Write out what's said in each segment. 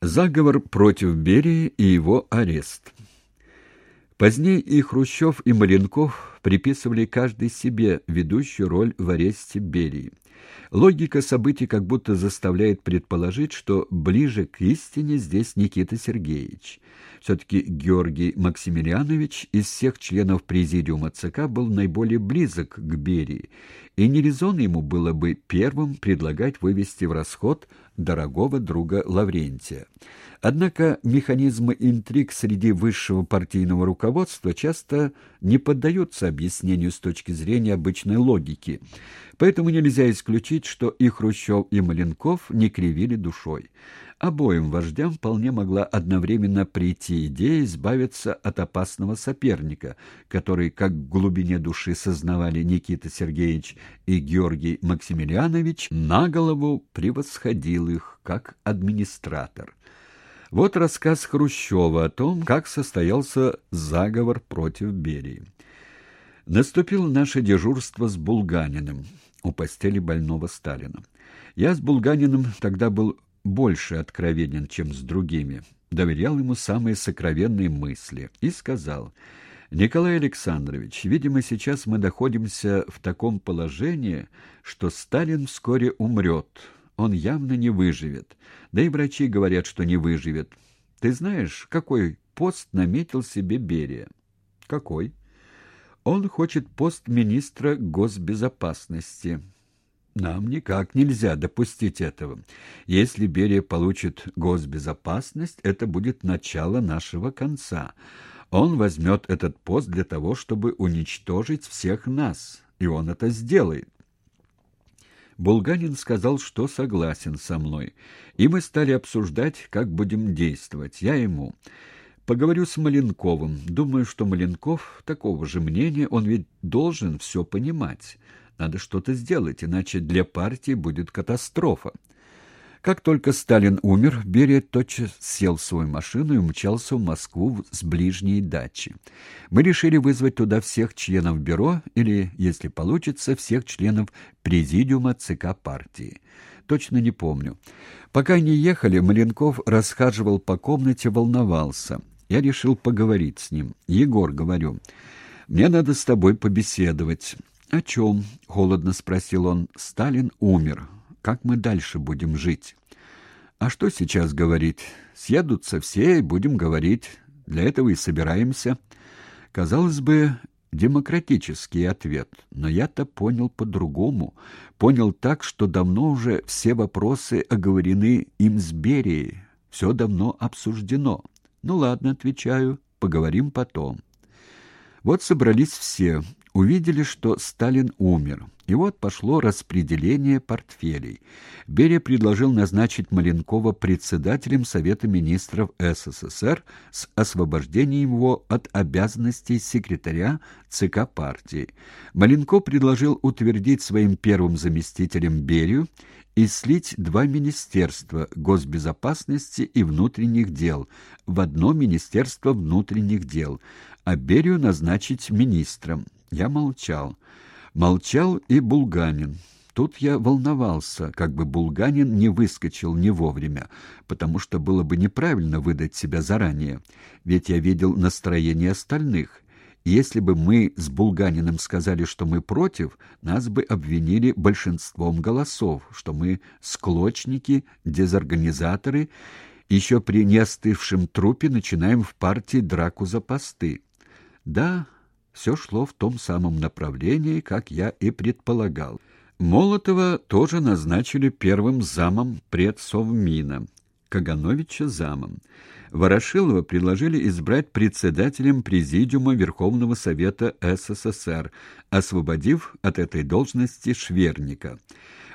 Заговор против Берии и его арест. Позднее и Хрущев, и Маленков приписывали каждый себе ведущую роль в аресте Берии. Логика событий как будто заставляет предположить, что ближе к истине здесь Никита Сергеевич. Все-таки Георгий Максимилианович из всех членов президиума ЦК был наиболее близок к Берии, и не резон ему было бы первым предлагать вывести в расход дорогого друга Лаврентия. Однако механизмы интриг среди высшего партийного руководства часто не поддаются объяснению с точки зрения обычной логики, поэтому нельзя исключить, что и Хрущев, и Маленков не кривили душой. Обоим вождям вполне могла одновременно прийти идея избавиться от опасного соперника, который, как в глубине души сознавали Никита Сергеевич и Георгий Максимилианович, на голову превосходил их как администратор. Вот рассказ Хрущева о том, как состоялся заговор против Берии. Наступило наше дежурство с Булганиным у постели больного Сталина. Я с Булганиным тогда был больше откровенен, чем с другими, доверял ему самые сокровенные мысли и сказал, «Николай Александрович, видимо, сейчас мы находимся в таком положении, что Сталин вскоре умрет, он явно не выживет, да и врачи говорят, что не выживет. Ты знаешь, какой пост наметил себе Берия?» «Какой?» «Он хочет пост министра госбезопасности». Нам никак нельзя допустить этого. Если Берия получит госбезопасность, это будет начало нашего конца. Он возьмет этот пост для того, чтобы уничтожить всех нас, и он это сделает. Булганин сказал, что согласен со мной, и мы стали обсуждать, как будем действовать. Я ему... Поговорю с Маленковым. Думаю, что Маленков такого же мнения, он ведь должен все понимать. Надо что-то сделать, иначе для партии будет катастрофа. Как только Сталин умер, Берия тотчас сел в свою машину и умчался в Москву с ближней дачи. Мы решили вызвать туда всех членов бюро или, если получится, всех членов президиума ЦК партии. Точно не помню. Пока не ехали, Маленков расхаживал по комнате, волновался. Я решил поговорить с ним. «Егор, — говорю, — мне надо с тобой побеседовать». «О чем?» — холодно спросил он. «Сталин умер. Как мы дальше будем жить?» «А что сейчас говорить? Съедутся все и будем говорить. Для этого и собираемся». Казалось бы, демократический ответ, но я-то понял по-другому. Понял так, что давно уже все вопросы оговорены им с Берией. Все давно обсуждено. «Ну ладно», — отвечаю, — «поговорим потом». Вот собрались все, увидели, что Сталин умер. И вот пошло распределение портфелей. Берия предложил назначить Маленкова председателем Совета министров СССР с освобождением его от обязанностей секретаря ЦК партии. Маленков предложил утвердить своим первым заместителем Берию и слить два министерства госбезопасности и внутренних дел в одно Министерство внутренних дел, а Берию назначить министром. Я молчал. Молчал и Булганин. Тут я волновался, как бы Булганин не выскочил не вовремя, потому что было бы неправильно выдать себя заранее, ведь я видел настроение остальных. Если бы мы с Булганиным сказали, что мы против, нас бы обвинили большинством голосов, что мы склочники, дезорганизаторы, еще при неостывшем трупе начинаем в партии драку за посты. Да, все шло в том самом направлении, как я и предполагал. Молотова тоже назначили первым замом предсовмина, Кагановича замом. Ворошилова предложили избрать председателем Президиума Верховного Совета СССР, освободив от этой должности Шверника.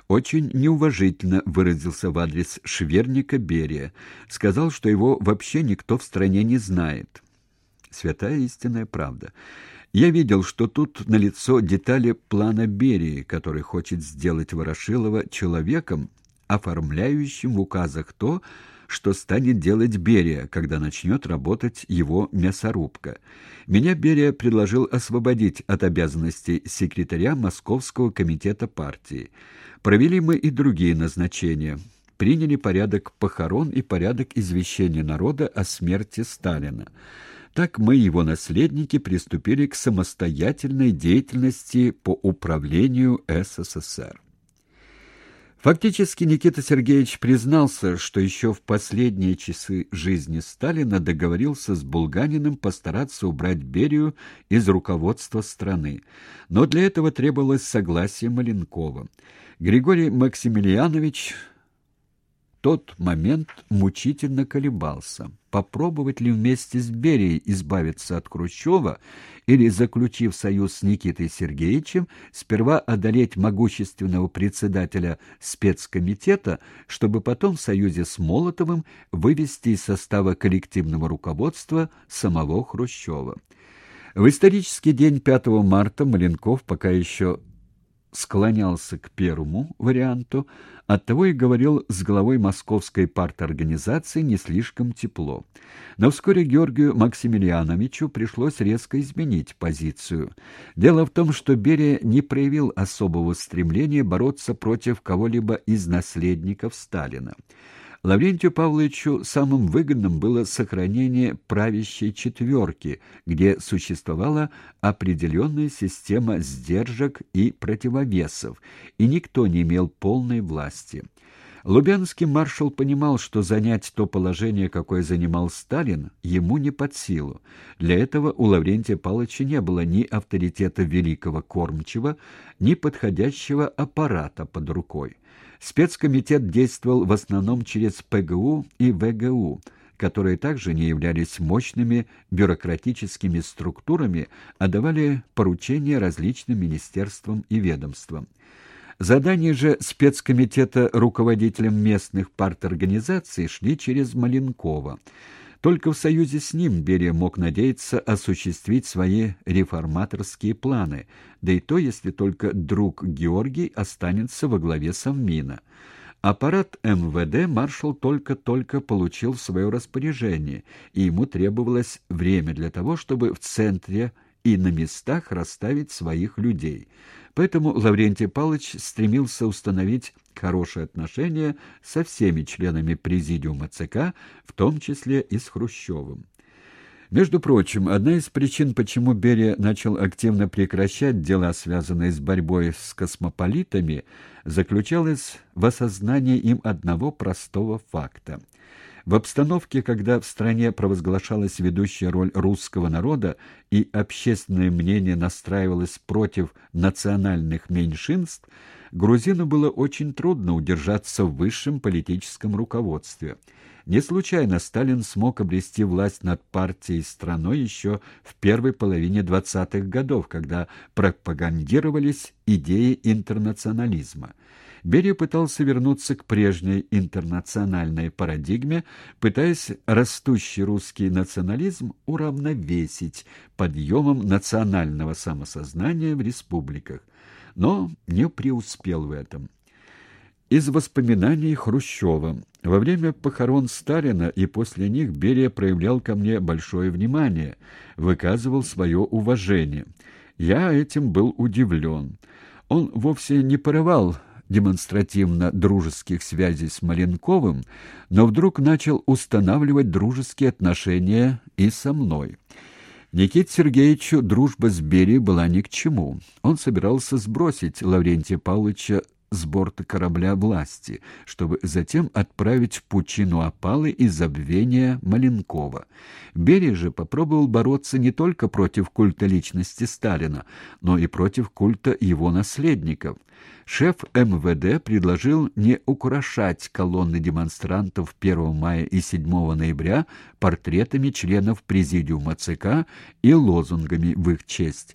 Очень неуважительно выразился в адрес Шверника Берия, сказал, что его вообще никто в стране не знает. Святая истинная правда. Я видел, что тут налицо детали плана Берии, который хочет сделать Ворошилова человеком, оформляющим в указах то, что станет делать Берия, когда начнет работать его мясорубка. Меня Берия предложил освободить от обязанностей секретаря Московского комитета партии. Провели мы и другие назначения. приняли порядок похорон и порядок извещения народа о смерти Сталина. Так мы, его наследники, приступили к самостоятельной деятельности по управлению СССР. Фактически Никита Сергеевич признался, что еще в последние часы жизни Сталина договорился с Булганиным постараться убрать Берию из руководства страны. Но для этого требовалось согласие Маленкова. Григорий Максимилианович тот момент мучительно колебался. Попробовать ли вместе с Берией избавиться от Хрущева или, заключив союз с Никитой Сергеевичем, сперва одолеть могущественного председателя спецкомитета, чтобы потом в союзе с Молотовым вывести из состава коллективного руководства самого Хрущева. В исторический день 5 марта Маленков пока еще склонялся к первому варианту, оттого и говорил с главой московской парторганизации не слишком тепло. Но вскоре Георгию Максимилиановичу пришлось резко изменить позицию. Дело в том, что Берия не проявил особого стремления бороться против кого-либо из наследников Сталина. Лаврентию Павловичу самым выгодным было сохранение правящей четверки, где существовала определенная система сдержек и противовесов, и никто не имел полной власти. Лубянский маршал понимал, что занять то положение, какое занимал Сталин, ему не под силу. Для этого у Лаврентия Павловича не было ни авторитета великого кормчего, ни подходящего аппарата под рукой. Спецкомитет действовал в основном через ПГУ и ВГУ, которые также не являлись мощными бюрократическими структурами, а давали поручения различным министерствам и ведомствам. Задания же спецкомитета руководителям местных парторганизаций шли через Маленкова. Только в союзе с ним Берия мог надеяться осуществить свои реформаторские планы, да и то, если только друг Георгий останется во главе Совмина. Аппарат МВД маршал только-только получил в свое распоряжение, и ему требовалось время для того, чтобы в центре и на местах расставить своих людей. Поэтому Лаврентий Павлович стремился установить хорошие отношения со всеми членами президиума ЦК, в том числе и с Хрущевым. Между прочим, одна из причин, почему Берия начал активно прекращать дела, связанные с борьбой с космополитами, заключалась в осознании им одного простого факта – в обстановке, когда в стране провозглашалась ведущая роль русского народа и общественное мнение настраивалось против национальных меньшинств, грузину было очень трудно удержаться в высшем политическом руководстве. Не случайно Сталин смог обрести власть над партией и страной еще в первой половине 20-х годов, когда пропагандировались идеи интернационализма. Берия пытался вернуться к прежней интернациональной парадигме, пытаясь растущий русский национализм уравновесить подъемом национального самосознания в республиках, но не преуспел в этом. Из воспоминаний Хрущева. Во время похорон Сталина и после них Берия проявлял ко мне большое внимание, выказывал свое уважение. Я этим был удивлен. Он вовсе не порывал демонстративно дружеских связей с Маленковым, но вдруг начал устанавливать дружеские отношения и со мной. Никите Сергеевичу дружба с Берией была ни к чему. Он собирался сбросить Лаврентия Павловича с борта корабля власти, чтобы затем отправить в пучину опалы и забвения Маленкова. Берия же попробовал бороться не только против культа личности Сталина, но и против культа его наследников. Шеф МВД предложил не украшать колонны демонстрантов 1 мая и 7 ноября портретами членов президиума ЦК и лозунгами в их честь.